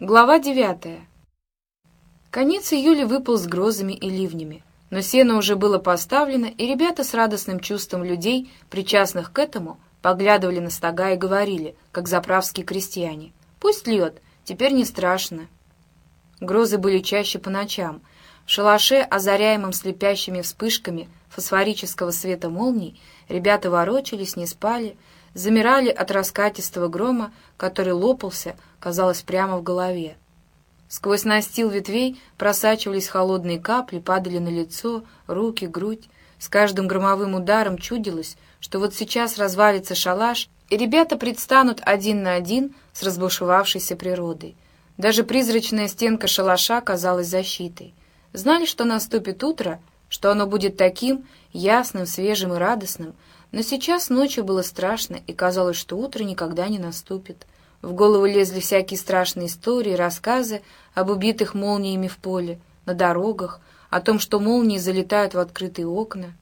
Глава девятая. Конец июля выпал с грозами и ливнями, но сено уже было поставлено, и ребята с радостным чувством людей, причастных к этому, поглядывали на стога и говорили, как заправские крестьяне. «Пусть льет, теперь не страшно». Грозы были чаще по ночам. В шалаше, озаряемом слепящими вспышками фосфорического света молний, ребята ворочались, не спали, замирали от раскатистого грома, который лопался, казалось, прямо в голове. Сквозь настил ветвей просачивались холодные капли, падали на лицо, руки, грудь. С каждым громовым ударом чудилось, что вот сейчас развалится шалаш, и ребята предстанут один на один с разбушевавшейся природой. Даже призрачная стенка шалаша казалась защитой. Знали, что наступит утро, что оно будет таким ясным, свежим и радостным, но сейчас ночью было страшно, и казалось, что утро никогда не наступит. В голову лезли всякие страшные истории, рассказы об убитых молниями в поле, на дорогах, о том, что молнии залетают в открытые окна.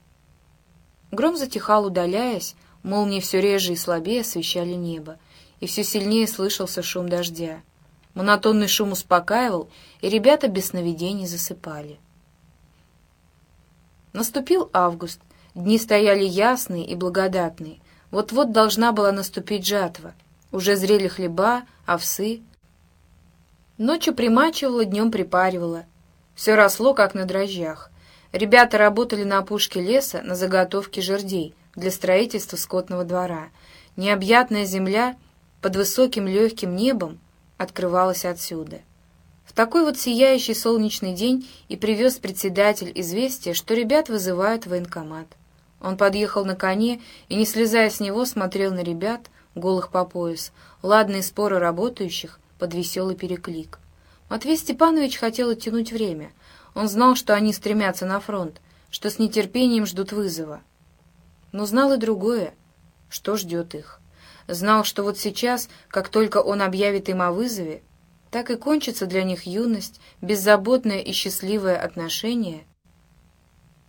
Гром затихал, удаляясь, молнии все реже и слабее освещали небо, и все сильнее слышался шум дождя. Монотонный шум успокаивал, и ребята без сновидений засыпали. Наступил август, Дни стояли ясные и благодатные. Вот-вот должна была наступить жатва. Уже зрели хлеба, овсы. Ночью примачивала, днем припаривала. Все росло, как на дрожжах. Ребята работали на опушке леса на заготовке жердей для строительства скотного двора. Необъятная земля под высоким легким небом открывалась отсюда. В такой вот сияющий солнечный день и привез председатель известие, что ребят вызывают в военкомат. Он подъехал на коне и, не слезая с него, смотрел на ребят, голых по пояс, ладные споры работающих под веселый переклик. Матвей Степанович хотел оттянуть время. Он знал, что они стремятся на фронт, что с нетерпением ждут вызова. Но знал и другое, что ждет их. Знал, что вот сейчас, как только он объявит им о вызове, так и кончится для них юность, беззаботное и счастливое отношение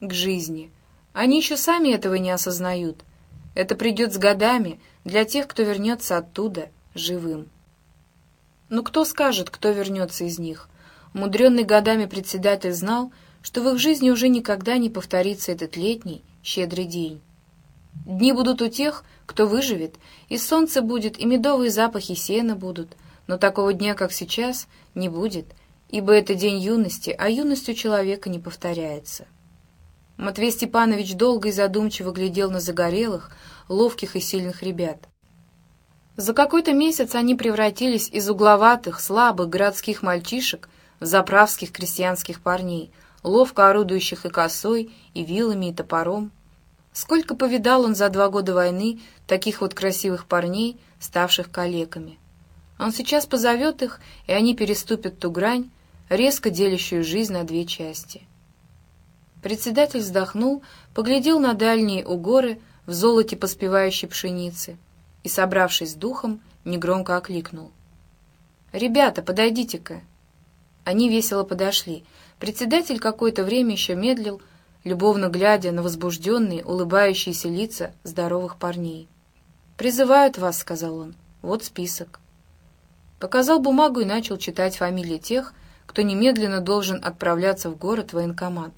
к жизни — они еще сами этого не осознают. Это придет с годами для тех, кто вернется оттуда живым. Но кто скажет, кто вернется из них? Мудренный годами председатель знал, что в их жизни уже никогда не повторится этот летний, щедрый день. Дни будут у тех, кто выживет, и солнце будет, и медовые запахи сена будут, но такого дня, как сейчас, не будет, ибо это день юности, а юность у человека не повторяется. Матвей Степанович долго и задумчиво глядел на загорелых, ловких и сильных ребят. За какой-то месяц они превратились из угловатых, слабых городских мальчишек в заправских крестьянских парней, ловко орудующих и косой, и вилами, и топором. Сколько повидал он за два года войны таких вот красивых парней, ставших калеками. Он сейчас позовет их, и они переступят ту грань, резко делящую жизнь на две части. Председатель вздохнул, поглядел на дальние угоры в золоте поспевающей пшеницы и, собравшись с духом, негромко окликнул. «Ребята, подойдите-ка!» Они весело подошли. Председатель какое-то время еще медлил, любовно глядя на возбужденные, улыбающиеся лица здоровых парней. «Призывают вас», — сказал он. «Вот список». Показал бумагу и начал читать фамилии тех, кто немедленно должен отправляться в город военкомат.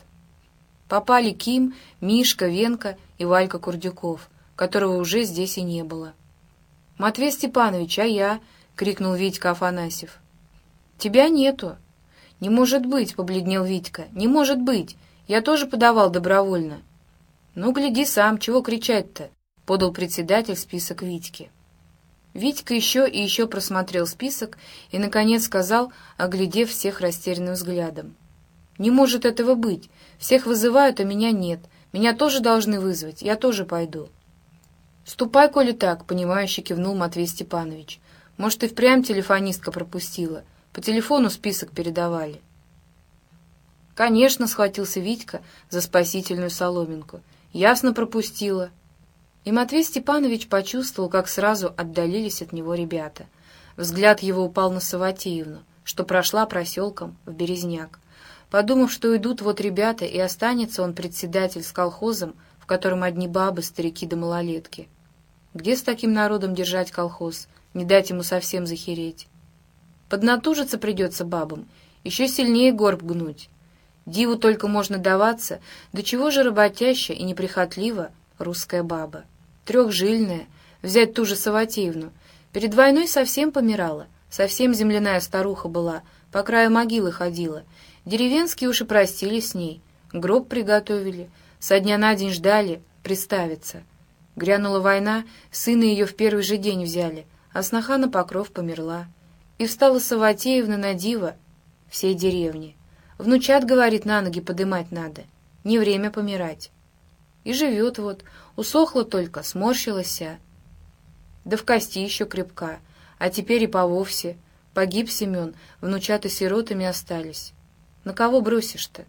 Попали Ким, Мишка, Венка и Валька Курдюков, которого уже здесь и не было. «Матвей Степанович, а я?» — крикнул Витька Афанасьев. «Тебя нету». «Не может быть!» — побледнел Витька. «Не может быть! Я тоже подавал добровольно». «Ну, гляди сам, чего кричать-то?» — подал председатель список Витьки. Витька еще и еще просмотрел список и, наконец, сказал, оглядев всех растерянным взглядом. «Не может этого быть. Всех вызывают, а меня нет. Меня тоже должны вызвать. Я тоже пойду». «Ступай, коли так», — понимающе кивнул Матвей Степанович. «Может, и впрямь телефонистка пропустила. По телефону список передавали». «Конечно», — схватился Витька за спасительную соломинку. «Ясно пропустила». И Матвей Степанович почувствовал, как сразу отдалились от него ребята. Взгляд его упал на Саватеевну, что прошла проселком в Березняк. Подумав, что идут вот ребята, и останется он председатель с колхозом, в котором одни бабы, старики да малолетки. Где с таким народом держать колхоз, не дать ему совсем захереть? Поднатужиться придется бабам, еще сильнее горб гнуть. Диву только можно даваться, до чего же работящая и неприхотлива русская баба. Трехжильная, взять ту же Саватеевну, перед войной совсем помирала, совсем земляная старуха была, по краю могилы ходила. Деревенские уж и простились с ней, гроб приготовили, со дня на день ждали приставиться. Грянула война, сына ее в первый же день взяли, а сноха на покров померла. И встала Саватеевна на диво всей деревни. Внучат, говорит, на ноги подымать надо. Не время помирать. И живет вот, усохла только, сморщилась. Да в кости еще крепка, а теперь и пововсе. Погиб Семен, внучата сиротами остались. На кого бросишь-то?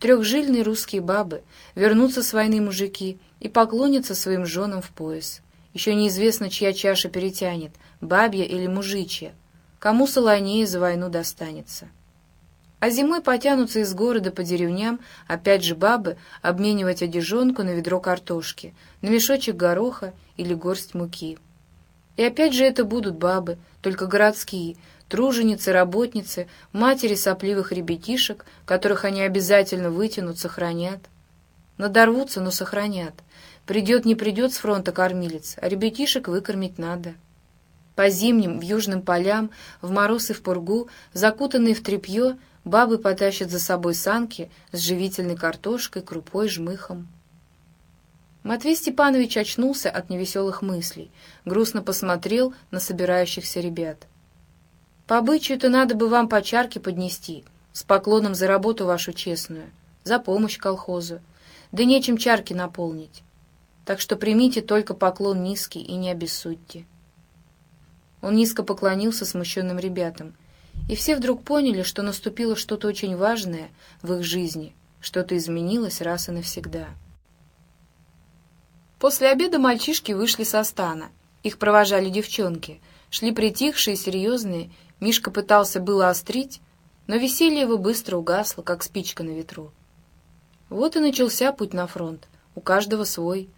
Трехжильные русские бабы, вернутся с войны мужики и поклонятся своим женам в пояс. Еще неизвестно, чья чаша перетянет, бабья или мужичья. Кому солонее за войну достанется. А зимой потянутся из города по деревням, опять же бабы, обменивать одежонку на ведро картошки, на мешочек гороха или горсть муки. И опять же это будут бабы, только городские, труженицы, работницы, матери сопливых ребятишек, которых они обязательно вытянут, сохранят. Надорвутся, но сохранят. Придет, не придет с фронта кормилец, а ребятишек выкормить надо. По зимним, в южным полям, в мороз и в пургу, закутанные в тряпье, Бабы потащат за собой санки с живительной картошкой, крупой, жмыхом. Матвей Степанович очнулся от невеселых мыслей, грустно посмотрел на собирающихся ребят. «По обычаю-то надо бы вам по чарке поднести, с поклоном за работу вашу честную, за помощь колхозу, да нечем чарки наполнить. Так что примите только поклон низкий и не обессудьте». Он низко поклонился смущенным ребятам — и все вдруг поняли, что наступило что-то очень важное в их жизни, что-то изменилось раз и навсегда. После обеда мальчишки вышли со стана. Их провожали девчонки. Шли притихшие, серьезные. Мишка пытался было острить, но веселье его быстро угасло, как спичка на ветру. Вот и начался путь на фронт. У каждого свой.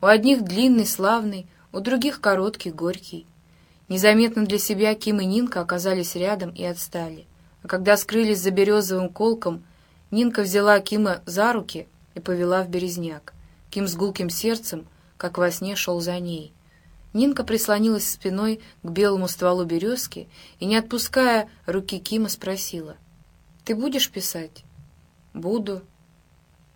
У одних длинный, славный, у других короткий, горький. Незаметно для себя Ким и Нинка оказались рядом и отстали. А когда скрылись за березовым колком, Нинка взяла Кима за руки и повела в березняк. Ким с гулким сердцем, как во сне, шел за ней. Нинка прислонилась спиной к белому стволу березки и, не отпуская руки Кима, спросила. «Ты будешь писать?» «Буду».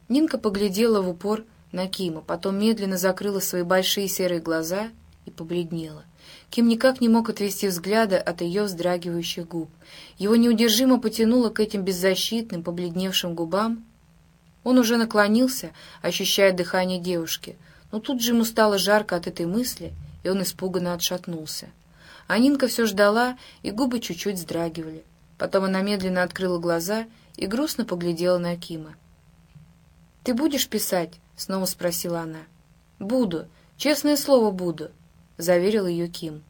Нинка поглядела в упор на Кима, потом медленно закрыла свои большие серые глаза и побледнела. Ким никак не мог отвести взгляда от ее вздрагивающих губ. Его неудержимо потянуло к этим беззащитным, побледневшим губам. Он уже наклонился, ощущая дыхание девушки, но тут же ему стало жарко от этой мысли, и он испуганно отшатнулся. А Нинка все ждала, и губы чуть-чуть вздрагивали. Потом она медленно открыла глаза и грустно поглядела на Кима. «Ты будешь писать?» — снова спросила она. «Буду. Честное слово, буду», — заверил ее Ким.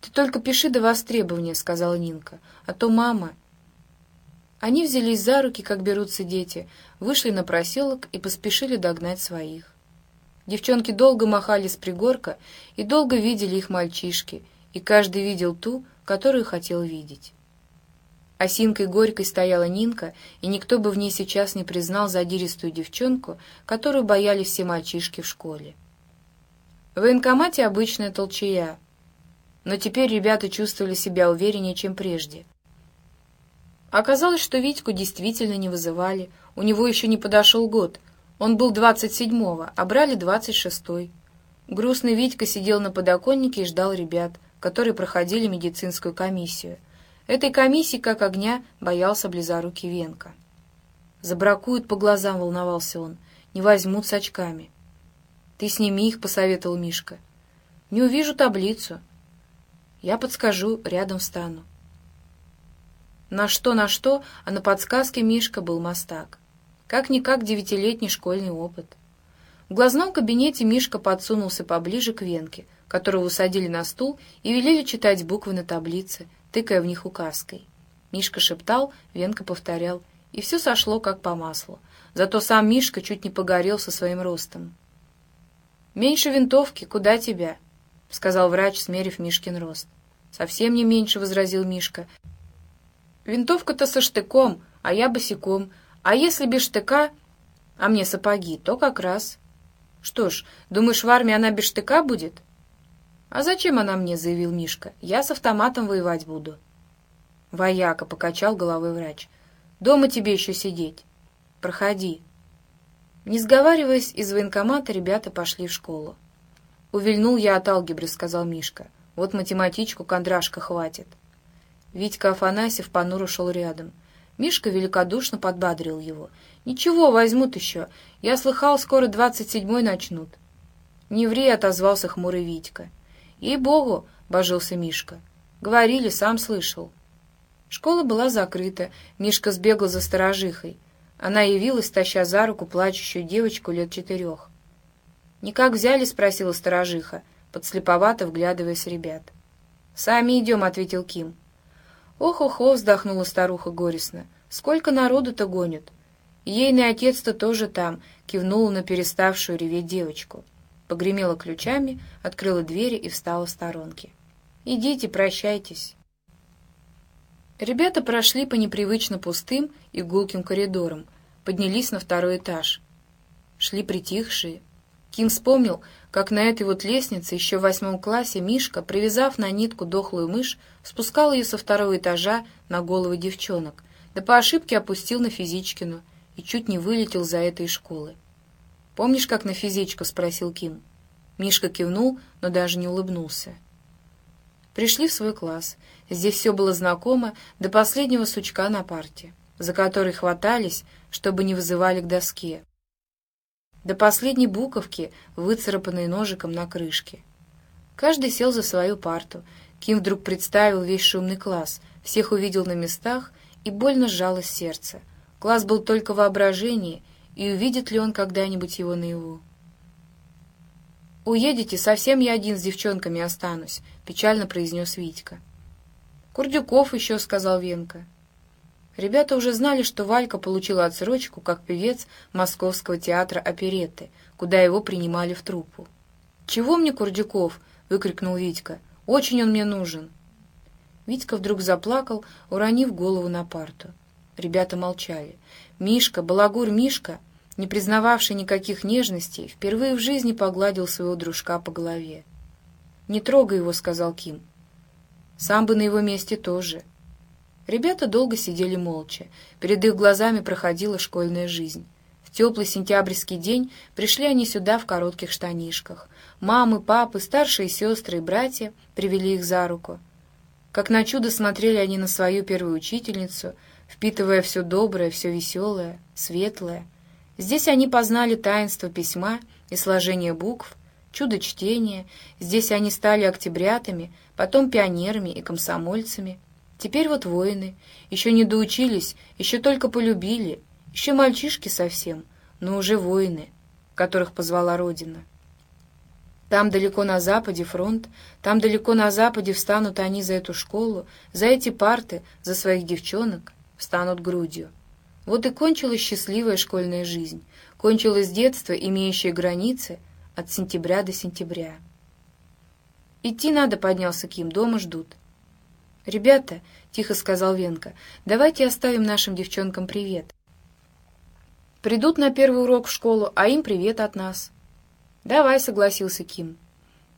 «Ты только пиши до востребования», — сказала Нинка, — «а то мама...» Они взялись за руки, как берутся дети, вышли на проселок и поспешили догнать своих. Девчонки долго махали с пригорка и долго видели их мальчишки, и каждый видел ту, которую хотел видеть. Осинкой горькой стояла Нинка, и никто бы в ней сейчас не признал задиристую девчонку, которую боялись все мальчишки в школе. В военкомате обычная толчая, но теперь ребята чувствовали себя увереннее, чем прежде. Оказалось, что Витьку действительно не вызывали, у него еще не подошел год, он был двадцать седьмого, а брали двадцать шестой. Грустный Витька сидел на подоконнике и ждал ребят, которые проходили медицинскую комиссию. Этой комиссии, как огня, боялся близорукий Венка. «Забракуют по глазам», — волновался он, — «не возьмут с очками». «Ты сними их», — посоветовал Мишка. «Не увижу таблицу». «Я подскажу, рядом встану». На что, на что, а на подсказке Мишка был мастак. Как-никак девятилетний школьный опыт. В глазном кабинете Мишка подсунулся поближе к Венке, которого усадили на стул и велели читать буквы на таблице, тыкая в них указкой. Мишка шептал, Венка повторял, и все сошло как по маслу. Зато сам Мишка чуть не погорел со своим ростом. «Меньше винтовки, куда тебя?» — сказал врач, смерив Мишкин рост. Совсем не меньше, — возразил Мишка. Винтовка-то со штыком, а я босиком. А если без штыка, а мне сапоги, то как раз. Что ж, думаешь, в армии она без штыка будет? А зачем она мне, — заявил Мишка. Я с автоматом воевать буду. Вояка, — покачал головой врач. Дома тебе еще сидеть. Проходи. Не сговариваясь, из военкомата ребята пошли в школу. «Увильнул я от алгебры», — сказал Мишка. «Вот математичку Кондрашка хватит». Витька Афанасьев понуро шел рядом. Мишка великодушно подбадрил его. «Ничего, возьмут еще. Я слыхал, скоро двадцать седьмой начнут». «Не ври», — отозвался хмурый Витька. «Ей-богу», — божился Мишка. «Говорили, сам слышал». Школа была закрыта. Мишка сбегал за сторожихой. Она явилась, таща за руку плачущую девочку лет четырех. «Никак взяли?» — спросила сторожиха, подслеповато вглядываясь ребят. «Сами идем», — ответил Ким. «Ох-охо!» — вздохнула старуха горестно. «Сколько народу-то гонят!» Ейный отец-то тоже там, кивнула на переставшую реветь девочку. Погремела ключами, открыла двери и встала в сторонке. «Идите, прощайтесь». Ребята прошли по непривычно пустым и гулким коридорам, поднялись на второй этаж. Шли притихшие. Ким вспомнил, как на этой вот лестнице еще в восьмом классе Мишка, привязав на нитку дохлую мышь, спускал ее со второго этажа на головы девчонок, да по ошибке опустил на физичкину и чуть не вылетел за этой школы. «Помнишь, как на физичку?» — спросил Ким. Мишка кивнул, но даже не улыбнулся. Пришли в свой класс. Здесь все было знакомо до последнего сучка на парте, за который хватались, чтобы не вызывали к доске. До последней буковки, выцарапанной ножиком на крышке. Каждый сел за свою парту. Ким вдруг представил весь шумный класс, всех увидел на местах, и больно сжалось сердце. Класс был только воображение, и увидит ли он когда-нибудь его наяву? «Уедете, совсем я один с девчонками останусь», — печально произнес Витька. «Курдюков еще», — сказал Венка. Ребята уже знали, что Валька получила отсрочку как певец Московского театра оперетты, куда его принимали в труппу. «Чего мне Курдюков?» — выкрикнул Витька. «Очень он мне нужен». Витька вдруг заплакал, уронив голову на парту. Ребята молчали. Мишка, балагур Мишка, не признававший никаких нежностей, впервые в жизни погладил своего дружка по голове. «Не трогай его», — сказал Ким. «Сам бы на его месте тоже». Ребята долго сидели молча. Перед их глазами проходила школьная жизнь. В теплый сентябрьский день пришли они сюда в коротких штанишках. Мамы, папы, старшие сестры и братья привели их за руку. Как на чудо смотрели они на свою первую учительницу, впитывая все доброе, все веселое, светлое — Здесь они познали таинство письма и сложение букв, чудо чтения. Здесь они стали октябрятами, потом пионерами и комсомольцами. Теперь вот воины. Еще не доучились, еще только полюбили. Еще мальчишки совсем, но уже воины, которых позвала Родина. Там далеко на западе фронт, там далеко на западе встанут они за эту школу, за эти парты, за своих девчонок, встанут грудью. Вот и кончилась счастливая школьная жизнь, кончилось детство, имеющее границы от сентября до сентября. «Идти надо», — поднялся Ким, — «дома ждут». «Ребята», — тихо сказал Венка, — «давайте оставим нашим девчонкам привет. Придут на первый урок в школу, а им привет от нас». «Давай», — согласился Ким.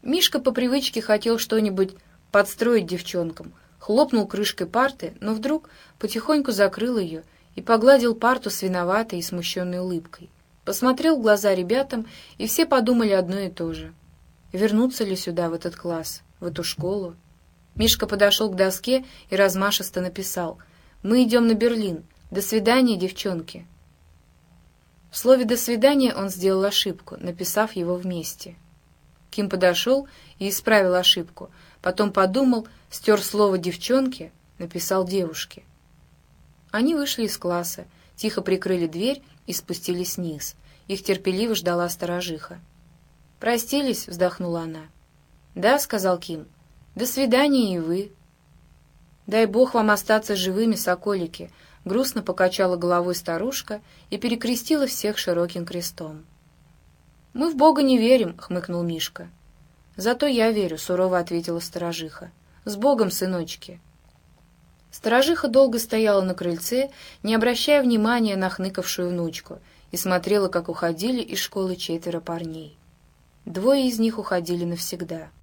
Мишка по привычке хотел что-нибудь подстроить девчонкам, хлопнул крышкой парты, но вдруг потихоньку закрыл ее и погладил парту с виноватой и смущенной улыбкой. Посмотрел в глаза ребятам, и все подумали одно и то же. Вернуться ли сюда, в этот класс, в эту школу? Мишка подошел к доске и размашисто написал «Мы идем на Берлин. До свидания, девчонки». В слове «до свидания» он сделал ошибку, написав его вместе. Ким подошел и исправил ошибку, потом подумал, стер слово «девчонки», написал «девушки». Они вышли из класса, тихо прикрыли дверь и спустились вниз. Их терпеливо ждала сторожиха. «Простились?» — вздохнула она. «Да», — сказал Ким. «До свидания и вы». «Дай бог вам остаться живыми, соколики», — грустно покачала головой старушка и перекрестила всех широким крестом. «Мы в Бога не верим», — хмыкнул Мишка. «Зато я верю», — сурово ответила сторожиха. С Богом, сыночки!» Сторожиха долго стояла на крыльце, не обращая внимания на хныкавшую внучку, и смотрела, как уходили из школы четверо парней. Двое из них уходили навсегда —